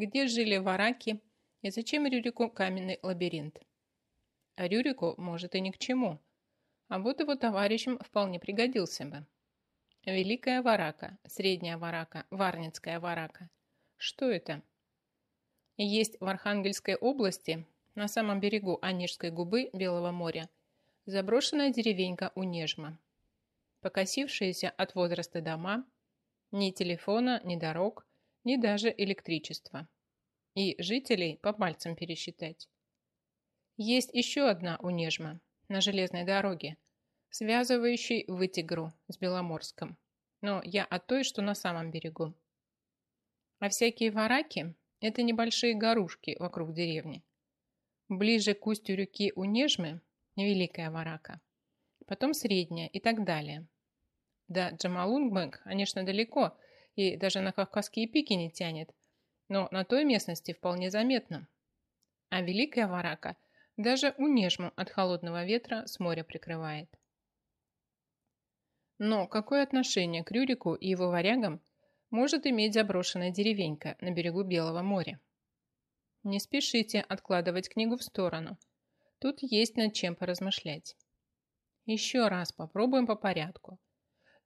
где жили вараки и зачем Рюрику каменный лабиринт. А Рюрику, может, и ни к чему, а вот его товарищам вполне пригодился бы. Великая варака, средняя варака, варницкая варака. Что это? Есть в Архангельской области, на самом берегу Онежской губы Белого моря, заброшенная деревенька Унежма. Покосившиеся от возраста дома, ни телефона, ни дорог, ни даже электричества. И жителей по пальцам пересчитать. Есть еще одна Унежма на железной дороге, связывающей Вытигру с Беломорском. Но я о той, что на самом берегу. А всякие вараки – это небольшие горушки вокруг деревни. Ближе к устью реки Унежмы – Великая Варака, потом Средняя и так далее. Да, Джамалунгбэнг, конечно, далеко и даже на Кавказские пики не тянет, но на той местности вполне заметно. А Великая Варака даже Унежму от холодного ветра с моря прикрывает. Но какое отношение к Рюрику и его варягам может иметь заброшенная деревенька на берегу Белого моря. Не спешите откладывать книгу в сторону. Тут есть над чем поразмышлять. Еще раз попробуем по порядку.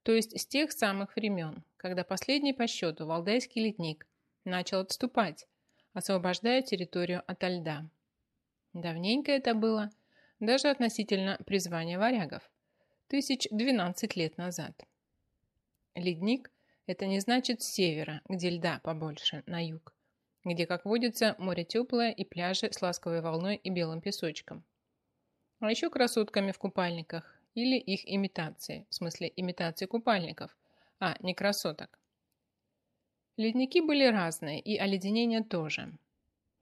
То есть с тех самых времен, когда последний по счету Валдайский ледник начал отступать, освобождая территорию ото льда. Давненько это было, даже относительно призвания варягов, тысяч двенадцать лет назад. Ледник это не значит с севера, где льда побольше, на юг, где, как водится, море теплое и пляжи с ласковой волной и белым песочком. А еще красотками в купальниках или их имитации, в смысле имитации купальников, а не красоток. Ледники были разные, и оледенения тоже.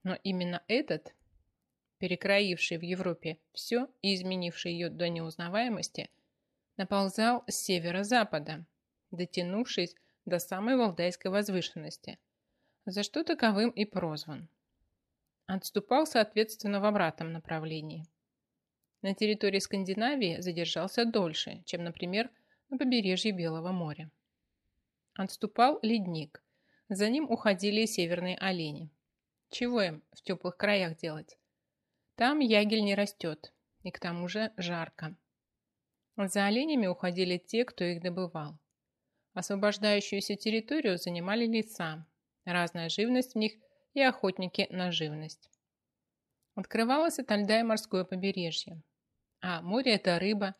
Но именно этот, перекроивший в Европе все и изменивший ее до неузнаваемости, наползал с северо-запада, дотянувшись до самой Валдайской возвышенности, за что таковым и прозван. Отступал, соответственно, в обратном направлении. На территории Скандинавии задержался дольше, чем, например, на побережье Белого моря. Отступал ледник, за ним уходили северные олени. Чего им в теплых краях делать? Там ягель не растет, и к тому же жарко. За оленями уходили те, кто их добывал. Освобождающуюся территорию занимали леса, разная живность в них и охотники на живность. Открывалось от льда и морское побережье, а море – это рыба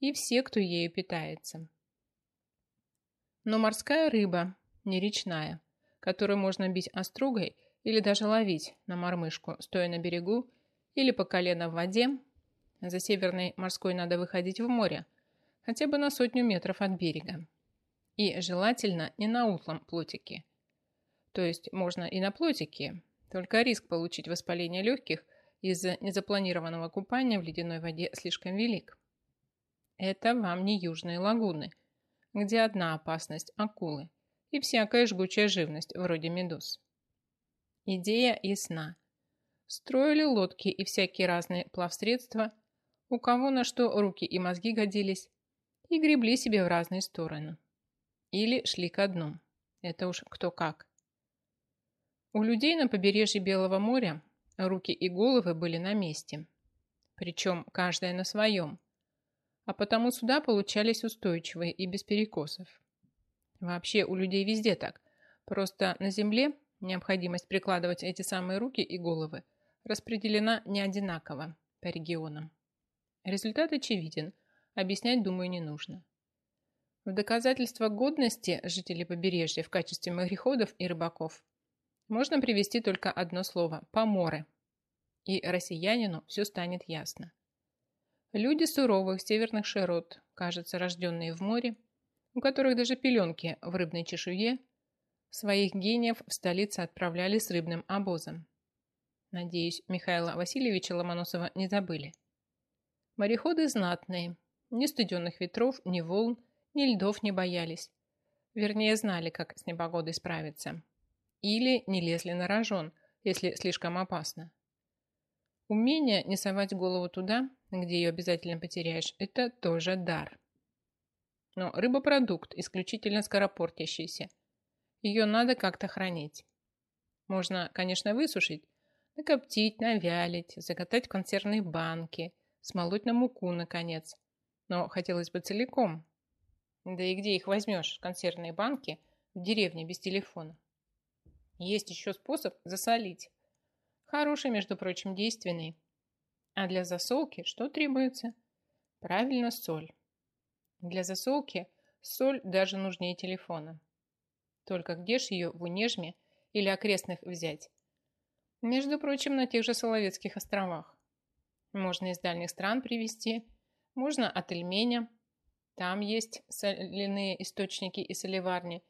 и все, кто ею питается. Но морская рыба, не речная, которую можно бить острогой или даже ловить на мормышку, стоя на берегу или по колено в воде, за северной морской надо выходить в море, хотя бы на сотню метров от берега. И желательно не на утлом плотике. То есть можно и на плотике, только риск получить воспаление легких из-за незапланированного купания в ледяной воде слишком велик. Это вам не южные лагуны, где одна опасность – акулы и всякая жгучая живность, вроде медуз. Идея ясна. Строили лодки и всякие разные плавсредства, у кого на что руки и мозги годились, и гребли себе в разные стороны. Или шли ко дну. Это уж кто как. У людей на побережье Белого моря руки и головы были на месте. Причем каждая на своем. А потому суда получались устойчивые и без перекосов. Вообще у людей везде так. Просто на земле необходимость прикладывать эти самые руки и головы распределена не одинаково по регионам. Результат очевиден. Объяснять, думаю, не нужно. В доказательство годности жителей побережья в качестве мореходов и рыбаков можно привести только одно слово – поморы. И россиянину все станет ясно. Люди суровых северных широт, кажется, рожденные в море, у которых даже пеленки в рыбной чешуе, своих гениев в столице отправляли с рыбным обозом. Надеюсь, Михаила Васильевича Ломоносова не забыли. Мореходы знатные, ни студенных ветров, ни волн, ни льдов не боялись. Вернее, знали, как с непогодой справиться. Или не лезли на рожон, если слишком опасно. Умение не совать голову туда, где ее обязательно потеряешь, это тоже дар. Но рыба-продукт исключительно скоропортящийся. Ее надо как-то хранить. Можно, конечно, высушить, накоптить, навялить, закатать в консервные банки, смолоть на муку, наконец. Но хотелось бы целиком. Да и где их возьмешь, консервные банки, в деревне без телефона? Есть еще способ засолить. Хороший, между прочим, действенный. А для засолки что требуется? Правильно, соль. Для засолки соль даже нужнее телефона. Только где ж ее в Унежме или окрестных взять? Между прочим, на тех же Соловецких островах. Можно из дальних стран привезти, можно от Эльменя. Там есть соляные источники и солеварни,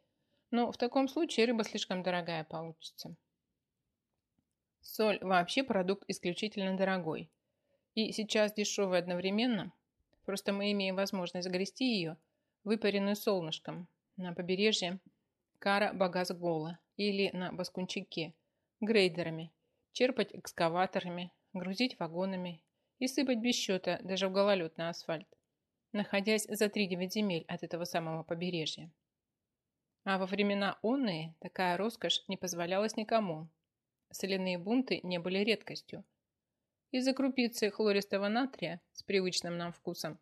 но в таком случае рыба слишком дорогая получится. Соль вообще продукт исключительно дорогой. И сейчас дешевый одновременно. Просто мы имеем возможность загрести ее, выпаренную солнышком, на побережье Кара-Багазгола или на Баскунчике, грейдерами, черпать экскаваторами, грузить вагонами и сыпать без счета даже в гололед на асфальт, находясь за 3-9 земель от этого самого побережья. А во времена онные такая роскошь не позволялась никому. Соляные бунты не были редкостью. Из-за крупицы хлористого натрия с привычным нам вкусом,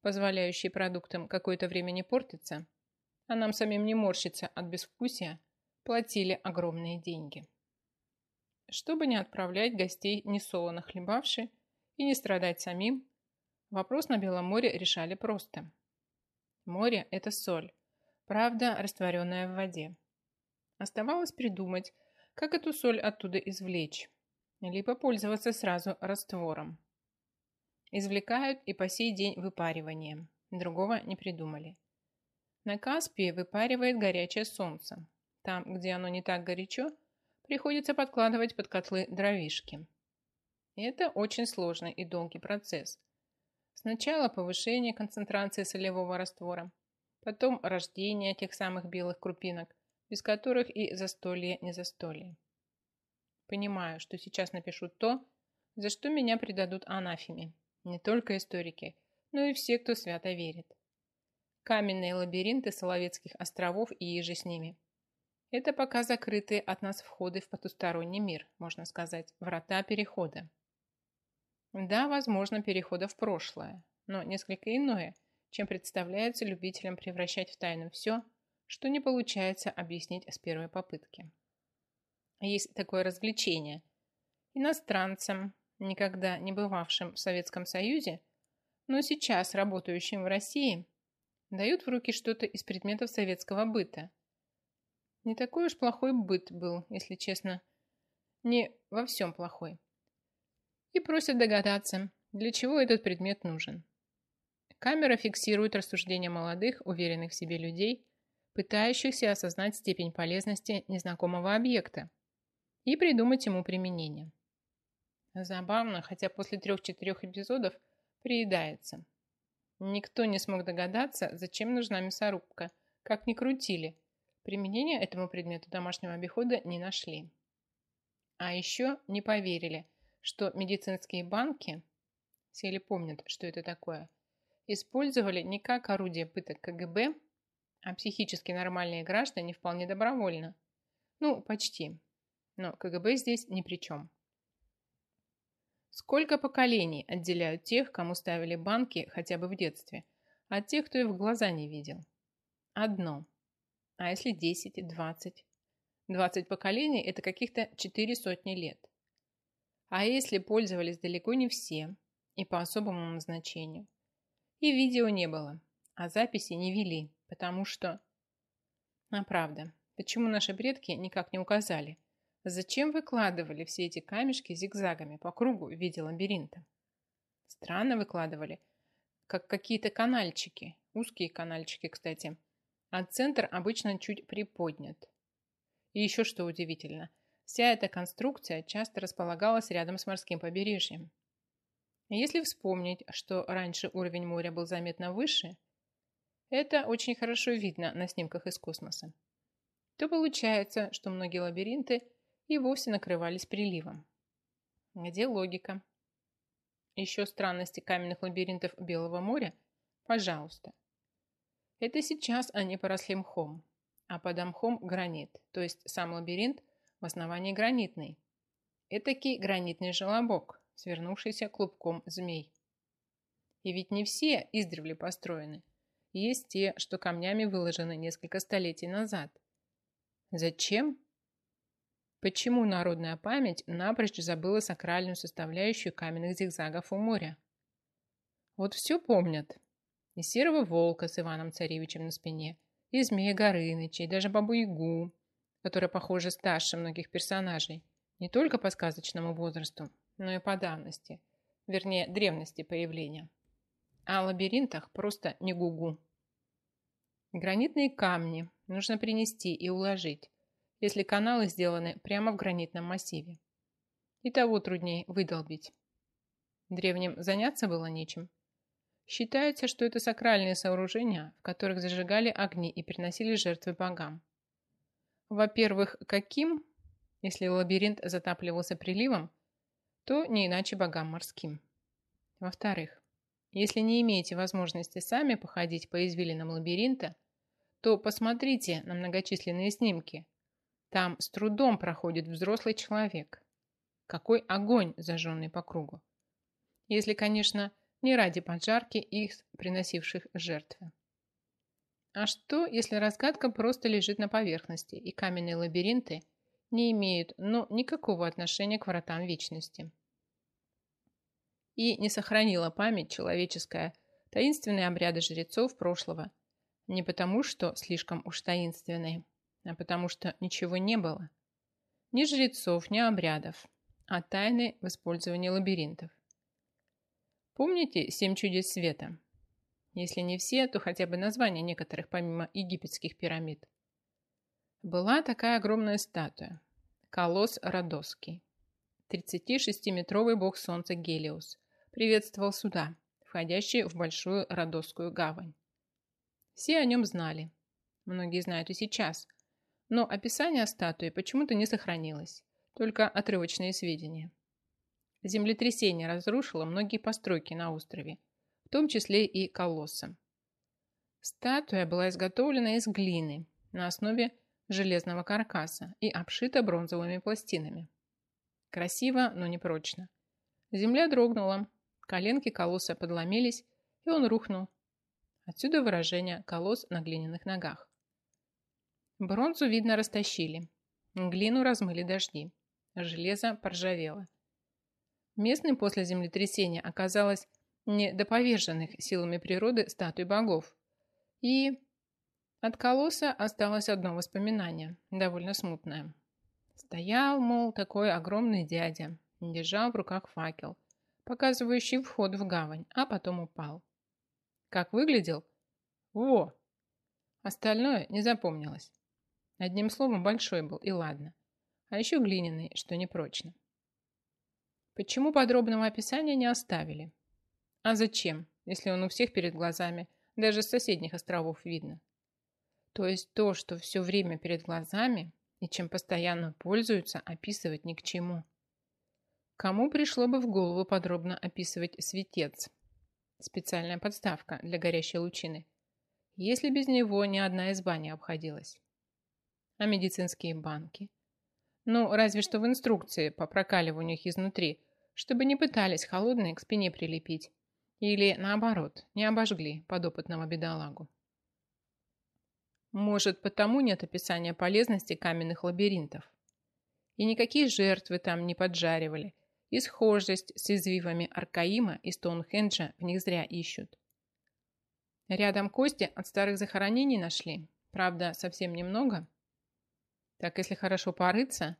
позволяющей продуктам какое-то время не портиться, а нам самим не морщиться от безвкусия, платили огромные деньги. Чтобы не отправлять гостей несолоно хлебавши и не страдать самим, вопрос на Белом море решали просто. Море – это соль, правда, растворенная в воде. Оставалось придумать, как эту соль оттуда извлечь, либо пользоваться сразу раствором. Извлекают и по сей день выпариванием, другого не придумали. На Каспии выпаривает горячее солнце. Там, где оно не так горячо, приходится подкладывать под котлы дровишки. Это очень сложный и долгий процесс. Сначала повышение концентрации солевого раствора, потом рождение тех самых белых крупинок, без которых и застолье не застолье. Понимаю, что сейчас напишу то, за что меня предадут анафеме, не только историки, но и все, кто свято верит. Каменные лабиринты Соловецких островов и еже с ними. Это пока закрытые от нас входы в потусторонний мир, можно сказать, врата перехода. Да, возможно, перехода в прошлое, но несколько иное, чем представляется любителям превращать в тайну все, что не получается объяснить с первой попытки. Есть такое развлечение. Иностранцам, никогда не бывавшим в Советском Союзе, но сейчас работающим в России – дают в руки что-то из предметов советского быта. Не такой уж плохой быт был, если честно. Не во всем плохой. И просят догадаться, для чего этот предмет нужен. Камера фиксирует рассуждения молодых, уверенных в себе людей, пытающихся осознать степень полезности незнакомого объекта и придумать ему применение. Забавно, хотя после трех-четырех эпизодов приедается. Никто не смог догадаться, зачем нужна мясорубка. Как ни крутили, применения этому предмету домашнего обихода не нашли. А еще не поверили, что медицинские банки, все ли помнят, что это такое, использовали не как орудие пыток КГБ, а психически нормальные граждане вполне добровольно. Ну, почти. Но КГБ здесь ни при чем. Сколько поколений отделяют тех, кому ставили банки хотя бы в детстве, от тех, кто их в глаза не видел? Одно. А если 10, 20? 20 поколений – это каких-то 4 сотни лет. А если пользовались далеко не все и по особому назначению? И видео не было, а записи не вели, потому что... А правда, почему наши предки никак не указали – Зачем выкладывали все эти камешки зигзагами по кругу в виде лабиринта? Странно выкладывали, как какие-то канальчики, узкие канальчики, кстати, а центр обычно чуть приподнят. И еще что удивительно, вся эта конструкция часто располагалась рядом с морским побережьем. Если вспомнить, что раньше уровень моря был заметно выше, это очень хорошо видно на снимках из космоса, то получается, что многие лабиринты – и вовсе накрывались приливом. Где логика? Еще странности каменных лабиринтов Белого моря? Пожалуйста. Это сейчас они поросли мхом, а под мхом гранит, то есть сам лабиринт в основании гранитный. Этакий гранитный желобок, свернувшийся клубком змей. И ведь не все издревле построены. Есть те, что камнями выложены несколько столетий назад. Зачем? Почему народная память напрочь забыла сакральную составляющую каменных зигзагов у моря? Вот все помнят. И серого волка с Иваном Царевичем на спине, и змея Горыныча, и даже бабу-ягу, которая, похоже, старше многих персонажей, не только по сказочному возрасту, но и по давности, вернее, древности появления. А о лабиринтах просто не гугу. Гранитные камни нужно принести и уложить, если каналы сделаны прямо в гранитном массиве. И того труднее выдолбить. Древним заняться было нечем. Считается, что это сакральные сооружения, в которых зажигали огни и приносили жертвы богам. Во-первых, каким, если лабиринт затапливался приливом, то не иначе богам морским. Во-вторых, если не имеете возможности сами походить по извилинам лабиринта, то посмотрите на многочисленные снимки. Там с трудом проходит взрослый человек. Какой огонь, зажженный по кругу. Если, конечно, не ради поджарки их приносивших жертвы. А что, если разгадка просто лежит на поверхности, и каменные лабиринты не имеют ну, никакого отношения к вратам вечности? и не сохранила память человеческая таинственные обряды жрецов прошлого. Не потому, что слишком уж таинственные, а потому что ничего не было. Ни жрецов, ни обрядов, а тайны в использовании лабиринтов. Помните «Семь чудес света»? Если не все, то хотя бы названия некоторых, помимо египетских пирамид. Была такая огромная статуя. Колосс Родосский. 36-метровый бог солнца Гелиос, приветствовал суда, входящие в Большую Родосскую гавань. Все о нем знали. Многие знают и сейчас. Но описание статуи почему-то не сохранилось. Только отрывочные сведения. Землетрясение разрушило многие постройки на острове, в том числе и колосса. Статуя была изготовлена из глины на основе железного каркаса и обшита бронзовыми пластинами. Красиво, но не прочно. Земля дрогнула, Коленки колосса подломились, и он рухнул. Отсюда выражение «колосс на глиняных ногах». Бронзу, видно, растащили. Глину размыли дожди. Железо поржавело. Местным после землетрясения оказалось не до поверженных силами природы статуй богов. И от колосса осталось одно воспоминание, довольно смутное. Стоял, мол, такой огромный дядя, держал в руках факел – показывающий вход в гавань, а потом упал. Как выглядел? Во! Остальное не запомнилось. Одним словом, большой был, и ладно. А еще глиняный, что непрочно. Почему подробного описания не оставили? А зачем, если он у всех перед глазами, даже с соседних островов видно? То есть то, что все время перед глазами и чем постоянно пользуются, описывать ни к чему. Кому пришло бы в голову подробно описывать светец? Специальная подставка для горящей лучины. Если без него ни одна изба не обходилась. А медицинские банки? Ну, разве что в инструкции по прокаливанию их изнутри, чтобы не пытались холодные к спине прилепить. Или, наоборот, не обожгли подопытного бедолагу. Может, потому нет описания полезности каменных лабиринтов. И никакие жертвы там не поджаривали – и схожесть с извивами Аркаима и Стоунхенджа в них зря ищут. Рядом кости от старых захоронений нашли, правда, совсем немного. Так если хорошо порыться,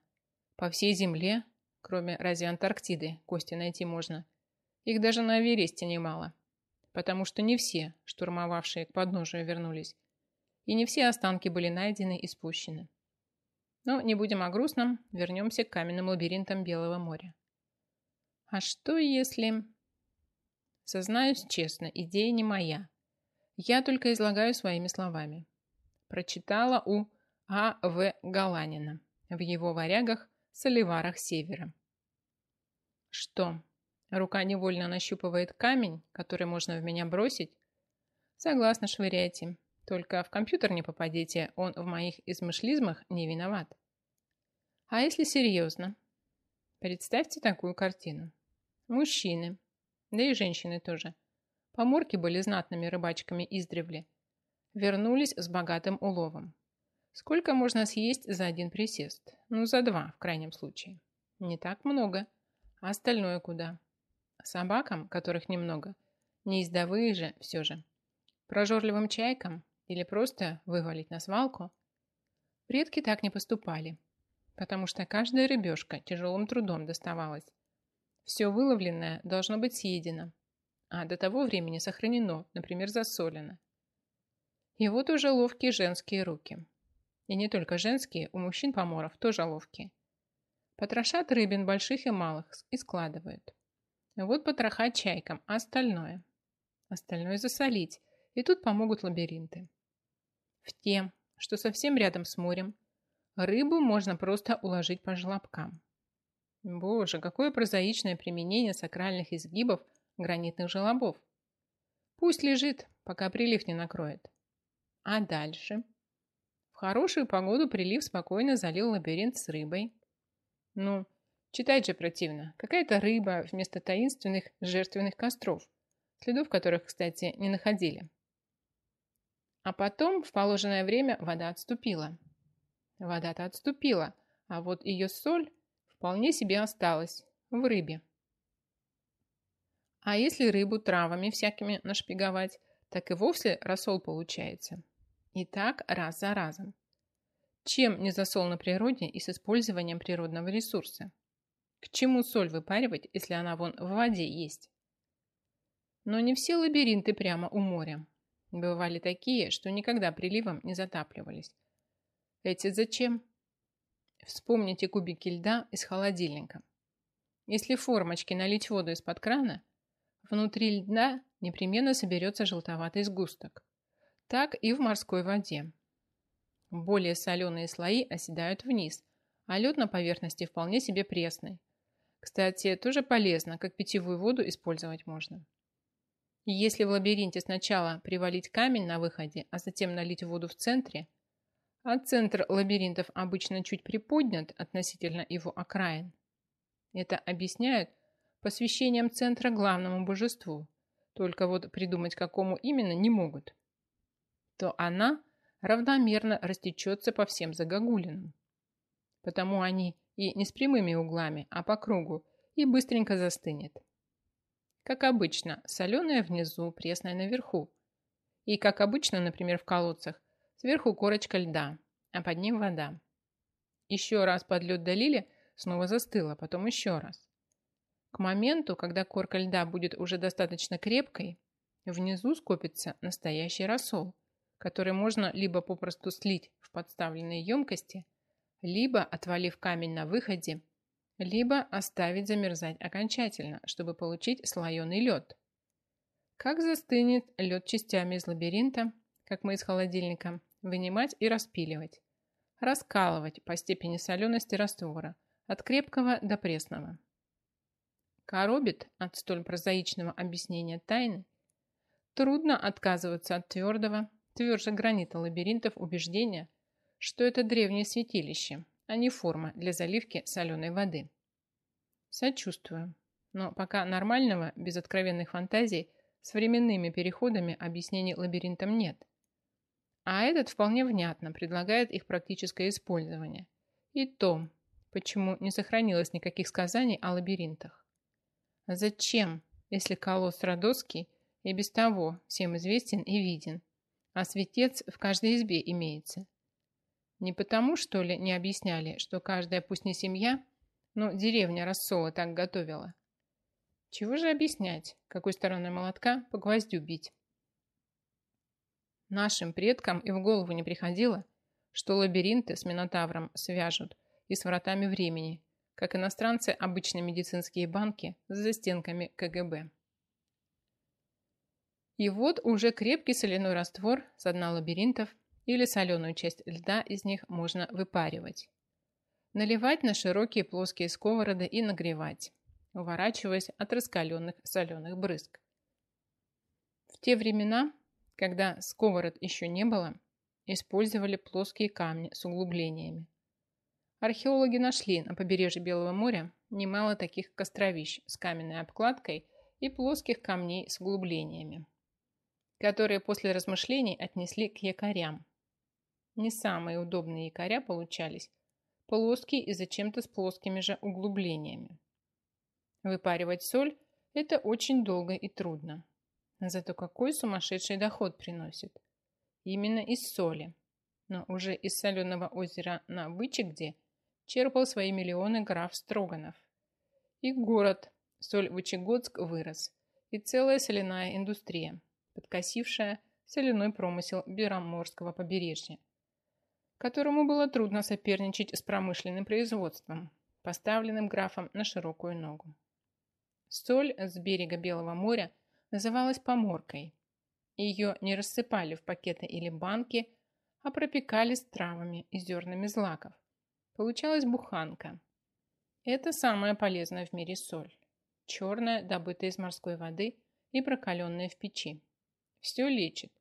по всей земле, кроме разве Антарктиды, кости найти можно. Их даже на Эвересте немало, потому что не все, штурмовавшие к подножию, вернулись, и не все останки были найдены и спущены. Но не будем о грустном, вернемся к каменным лабиринтам Белого моря. А что если... Сознаюсь честно, идея не моя. Я только излагаю своими словами. Прочитала у А. В. Галанина в его варягах Соливарах Севера. Что, рука невольно нащупывает камень, который можно в меня бросить? Согласна, швыряйте. Только в компьютер не попадите, он в моих измышлизмах не виноват. А если серьезно? Представьте такую картину. Мужчины, да и женщины тоже, поморки были знатными рыбачками издревле, вернулись с богатым уловом. Сколько можно съесть за один присест? Ну, за два, в крайнем случае. Не так много. А остальное куда? Собакам, которых немного, не ездовые же все же. Прожорливым чайкам или просто вывалить на свалку? Предки так не поступали потому что каждая рыбешка тяжелым трудом доставалась. Все выловленное должно быть съедено, а до того времени сохранено, например, засолено. И вот уже ловкие женские руки. И не только женские, у мужчин-поморов тоже ловкие. Потрошат рыбин больших и малых и складывают. Вот потроха чайкам, а остальное? Остальное засолить, и тут помогут лабиринты. В те, что совсем рядом с морем, Рыбу можно просто уложить по желобкам. Боже, какое прозаичное применение сакральных изгибов гранитных желобов. Пусть лежит, пока прилив не накроет. А дальше? В хорошую погоду прилив спокойно залил лабиринт с рыбой. Ну, читать же противно. Какая-то рыба вместо таинственных жертвенных костров, следов которых, кстати, не находили. А потом в положенное время вода отступила. Вода-то отступила, а вот ее соль вполне себе осталась в рыбе. А если рыбу травами всякими нашпиговать, так и вовсе рассол получается. И так раз за разом. Чем не засол на природе и с использованием природного ресурса? К чему соль выпаривать, если она вон в воде есть? Но не все лабиринты прямо у моря. Бывали такие, что никогда приливом не затапливались, эти зачем? Вспомните кубики льда из холодильника. Если в формочке налить воду из-под крана, внутри льда непременно соберется желтоватый сгусток. Так и в морской воде. Более соленые слои оседают вниз, а лед на поверхности вполне себе пресный. Кстати, тоже полезно, как питьевую воду использовать можно. Если в лабиринте сначала привалить камень на выходе, а затем налить воду в центре, а центр лабиринтов обычно чуть приподнят относительно его окраин. Это объясняют посвящением центра главному божеству, только вот придумать какому именно не могут. То она равномерно растечется по всем загогулинам. Потому они и не с прямыми углами, а по кругу, и быстренько застынет. Как обычно, соленое внизу, пресное наверху. И как обычно, например, в колодцах, Сверху корочка льда, а под ним вода. Еще раз под лед долили, снова застыло, потом еще раз. К моменту, когда корка льда будет уже достаточно крепкой, внизу скопится настоящий рассол, который можно либо попросту слить в подставленные емкости, либо, отвалив камень на выходе, либо оставить замерзать окончательно, чтобы получить слоеный лед. Как застынет лед частями из лабиринта, как мы из холодильника, вынимать и распиливать. Раскалывать по степени солености раствора, от крепкого до пресного. Коробит от столь прозаичного объяснения тайны. Трудно отказываться от твердого, тверже гранита лабиринтов убеждения, что это древнее святилище, а не форма для заливки соленой воды. Сочувствую, но пока нормального, без откровенных фантазий, с временными переходами объяснений лабиринтам нет – а этот вполне внятно предлагает их практическое использование. И то, почему не сохранилось никаких сказаний о лабиринтах. Зачем, если колосс Родоский и без того всем известен и виден, а светец в каждой избе имеется? Не потому, что ли, не объясняли, что каждая, пусть не семья, но деревня рассола так готовила? Чего же объяснять, какой стороной молотка по гвоздю бить? Нашим предкам и в голову не приходило, что лабиринты с Минотавром свяжут и с вратами времени, как иностранцы обычные медицинские банки за стенками КГБ. И вот уже крепкий соляной раствор с дна лабиринтов или соленую часть льда из них можно выпаривать. Наливать на широкие плоские сковороды и нагревать, уворачиваясь от раскаленных соленых брызг. В те времена когда сковород еще не было, использовали плоские камни с углублениями. Археологи нашли на побережье Белого моря немало таких костровищ с каменной обкладкой и плоских камней с углублениями, которые после размышлений отнесли к якорям. Не самые удобные якоря получались, плоские и зачем-то с плоскими же углублениями. Выпаривать соль – это очень долго и трудно. Зато какой сумасшедший доход приносит. Именно из соли. Но уже из соленого озера на Вычегде черпал свои миллионы граф Строганов. И город Соль-Вычегодск вырос. И целая соляная индустрия, подкосившая соляной промысел Бероморского побережья, которому было трудно соперничать с промышленным производством, поставленным графом на широкую ногу. Соль с берега Белого моря называлась поморкой. Ее не рассыпали в пакеты или банки, а пропекали с травами и зернами злаков. Получалась буханка. Это самая полезная в мире соль. Черная, добытая из морской воды и прокаленная в печи. Все лечит.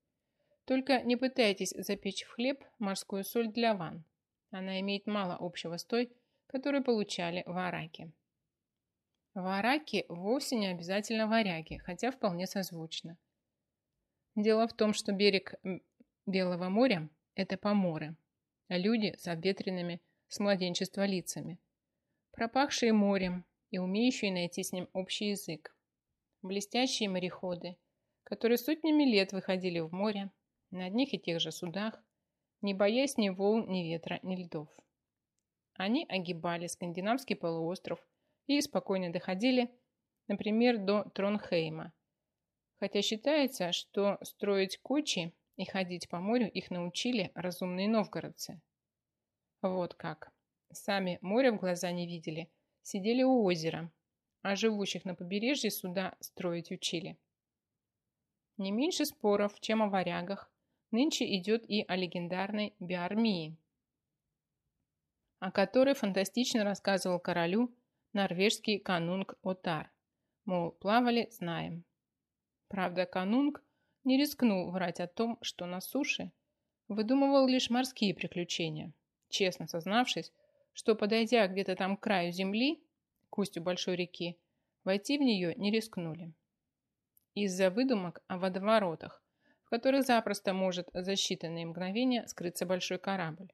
Только не пытайтесь запечь в хлеб морскую соль для ванн. Она имеет мало общего с той, которую получали в Араке. Вараки вовсе не обязательно варяги, хотя вполне созвучно. Дело в том, что берег Белого моря – это поморы, а люди с обветренными с младенчества лицами, пропахшие морем и умеющие найти с ним общий язык. Блестящие мореходы, которые сотнями лет выходили в море, на одних и тех же судах, не боясь ни волн, ни ветра, ни льдов. Они огибали скандинавский полуостров и спокойно доходили, например, до Тронхейма. Хотя считается, что строить кочи и ходить по морю их научили разумные новгородцы. Вот как. Сами море в глаза не видели, сидели у озера, а живущих на побережье суда строить учили. Не меньше споров, чем о варягах, нынче идет и о легендарной Биармии, о которой фантастично рассказывал королю норвежский канунг Отар. Мол, плавали, знаем. Правда, канунг не рискнул врать о том, что на суше выдумывал лишь морские приключения, честно сознавшись, что, подойдя где-то там к краю земли, к устью большой реки, войти в нее не рискнули. Из-за выдумок о водоворотах, в которых запросто может за считанные мгновения скрыться большой корабль.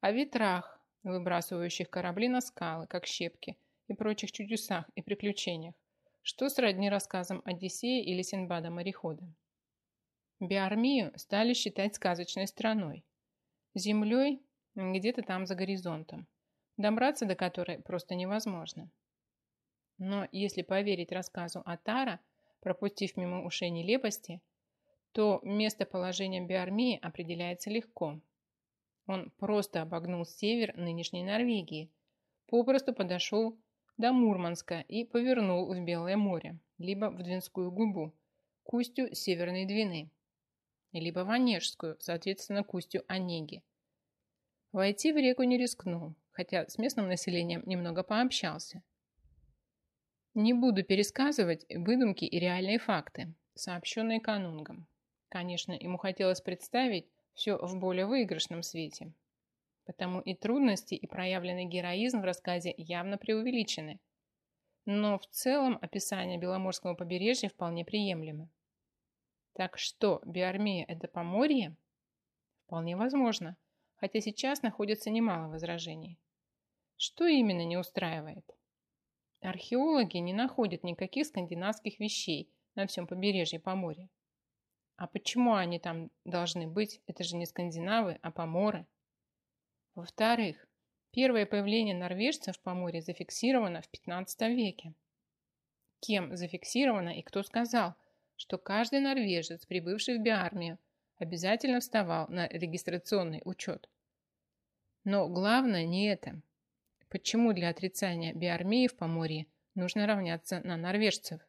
О ветрах, выбрасывающих корабли на скалы, как щепки, и прочих чудесах и приключениях, что сродни рассказам Одиссея или Синбада-морехода. Биармию стали считать сказочной страной. Землей где-то там за горизонтом, добраться до которой просто невозможно. Но если поверить рассказу Атара, пропустив мимо ушей нелепости, то местоположение Биармии определяется легко. Он просто обогнул север нынешней Норвегии, попросту подошел до Мурманска и повернул в Белое море, либо в Двинскую губу, к устью Северной Двины, либо в Онежскую, соответственно, к устью Онеги. Войти в реку не рискнул, хотя с местным населением немного пообщался. Не буду пересказывать выдумки и реальные факты, сообщенные канунгом. Конечно, ему хотелось представить все в более выигрышном свете, Потому и трудности, и проявленный героизм в рассказе явно преувеличены. Но в целом описание Беломорского побережья вполне приемлемо. Так что, Биармия – это Поморье? Вполне возможно, хотя сейчас находится немало возражений. Что именно не устраивает? Археологи не находят никаких скандинавских вещей на всем побережье Поморья. А почему они там должны быть? Это же не скандинавы, а поморы. Во-вторых, первое появление норвежцев по морю зафиксировано в 15 веке. Кем зафиксировано и кто сказал, что каждый норвежец, прибывший в Биармию, обязательно вставал на регистрационный учет? Но главное не это. Почему для отрицания биармии в Поморье нужно равняться на норвежцев?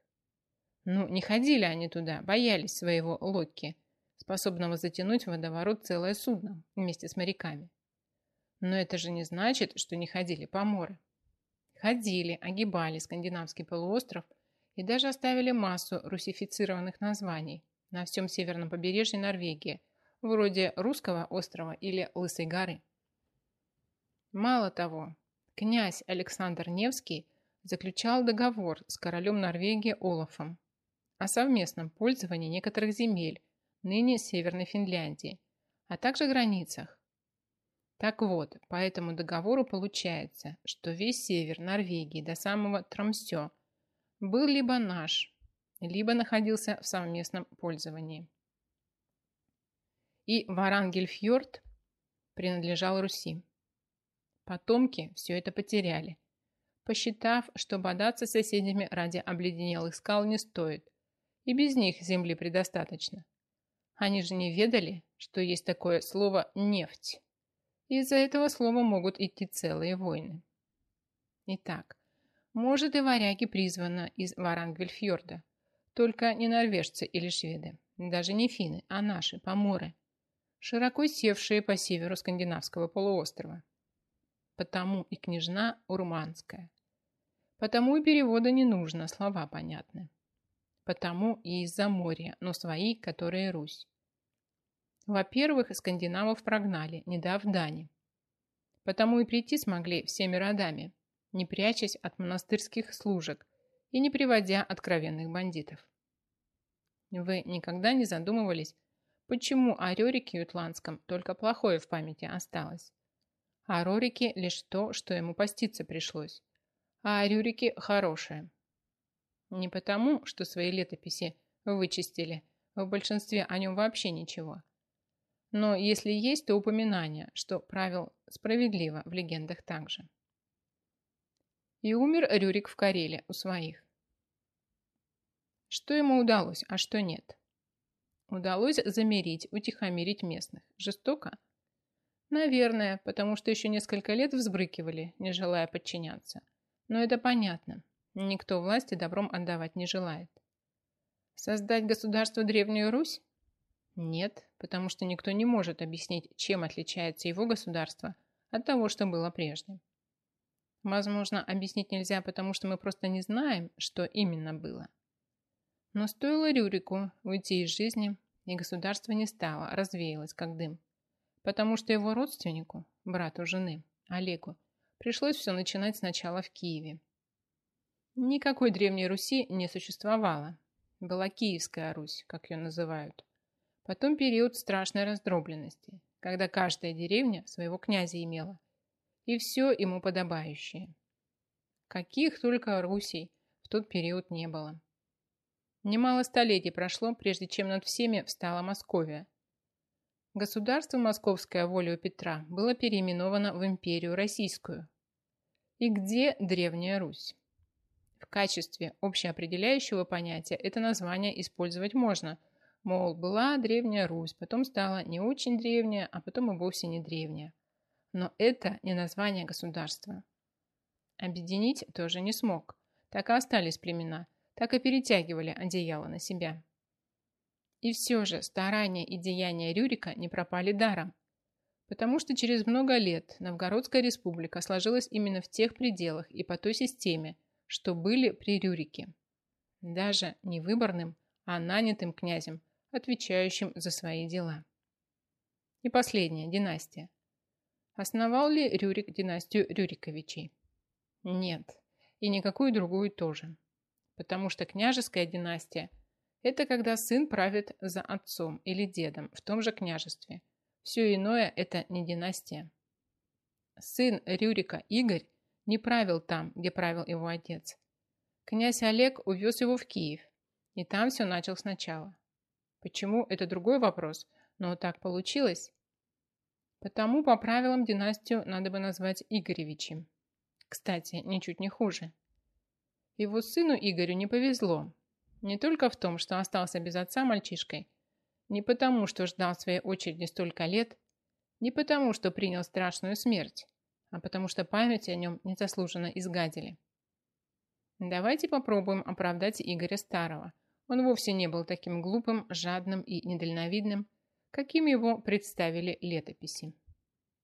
Ну, не ходили они туда, боялись своего лодки, способного затянуть водоворот целое судно вместе с моряками. Но это же не значит, что не ходили поморы. Ходили, огибали скандинавский полуостров и даже оставили массу русифицированных названий на всем северном побережье Норвегии, вроде Русского острова или Лысой горы. Мало того, князь Александр Невский заключал договор с королем Норвегии Олафом о совместном пользовании некоторых земель, ныне Северной Финляндии, а также границах. Так вот, по этому договору получается, что весь север Норвегии до самого Тромсё был либо наш, либо находился в совместном пользовании. И Варангельфьорд принадлежал Руси. Потомки все это потеряли, посчитав, что бодаться с соседями ради обледенелых скал не стоит, и без них земли предостаточно. Они же не ведали, что есть такое слово «нефть». Из-за этого слова могут идти целые войны. Итак, может и варяги призваны из Варангвельфьорда, только не норвежцы или шведы, даже не финны, а наши, поморы, широко севшие по северу скандинавского полуострова. Потому и княжна урманская. Потому и перевода не нужно, слова понятны. Потому и из-за моря, но свои, которые Русь. Во-первых, скандинавов прогнали, не дав дани. Потому и прийти смогли всеми родами, не прячась от монастырских служек и не приводя откровенных бандитов. Вы никогда не задумывались, почему о Рёрике Ютландском только плохое в памяти осталось? А Рорике лишь то, что ему поститься пришлось. А Рюрике хорошее. Не потому, что свои летописи вычистили, в большинстве о нем вообще ничего. Но если есть, то упоминание, что правил справедливо в легендах также. И умер Рюрик в Кареле у своих. Что ему удалось, а что нет? Удалось замерить, утихомирить местных. Жестоко? Наверное, потому что еще несколько лет взбрыкивали, не желая подчиняться. Но это понятно. Никто власти добром отдавать не желает. Создать государство Древнюю Русь? Нет, потому что никто не может объяснить, чем отличается его государство от того, что было прежде. Возможно, объяснить нельзя, потому что мы просто не знаем, что именно было. Но стоило Рюрику уйти из жизни, и государство не стало, развеялось как дым. Потому что его родственнику, брату жены, Олегу, пришлось все начинать сначала в Киеве. Никакой Древней Руси не существовало. Была Киевская Русь, как ее называют. Потом период страшной раздробленности, когда каждая деревня своего князя имела, и все ему подобающее. Каких только Русей в тот период не было. Немало столетий прошло, прежде чем над всеми встала Московия. Государство Московское волею Петра было переименовано в империю Российскую. И где Древняя Русь? В качестве общеопределяющего понятия это название использовать можно. Мол, была Древняя Русь, потом стала не очень древняя, а потом и вовсе не древняя. Но это не название государства. Объединить тоже не смог. Так и остались племена, так и перетягивали одеяло на себя. И все же старания и деяния Рюрика не пропали даром, потому что через много лет Новгородская республика сложилась именно в тех пределах и по той системе, что были при Рюрике. Даже не выборным, а нанятым князем, отвечающим за свои дела. И последняя династия. Основал ли Рюрик династию Рюриковичей? Нет. И никакую другую тоже. Потому что княжеская династия – это когда сын правит за отцом или дедом в том же княжестве. Все иное – это не династия. Сын Рюрика Игорь не правил там, где правил его отец. Князь Олег увез его в Киев, и там все начал сначала. Почему – это другой вопрос, но так получилось. Потому по правилам династию надо бы назвать Игоревичем. Кстати, ничуть не хуже. Его сыну Игорю не повезло. Не только в том, что остался без отца мальчишкой, не потому, что ждал своей очереди столько лет, не потому, что принял страшную смерть, а потому что память о нем незаслуженно изгадили. Давайте попробуем оправдать Игоря Старого. Он вовсе не был таким глупым, жадным и недальновидным, каким его представили летописи.